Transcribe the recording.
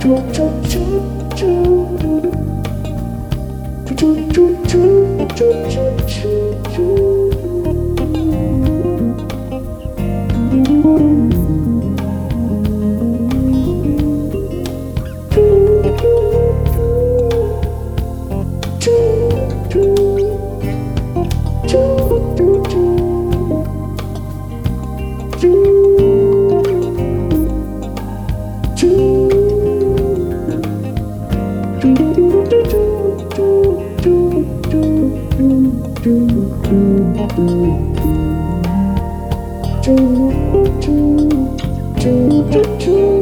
Choo choo choo choo. Choo choo choo choo choo. Do do do do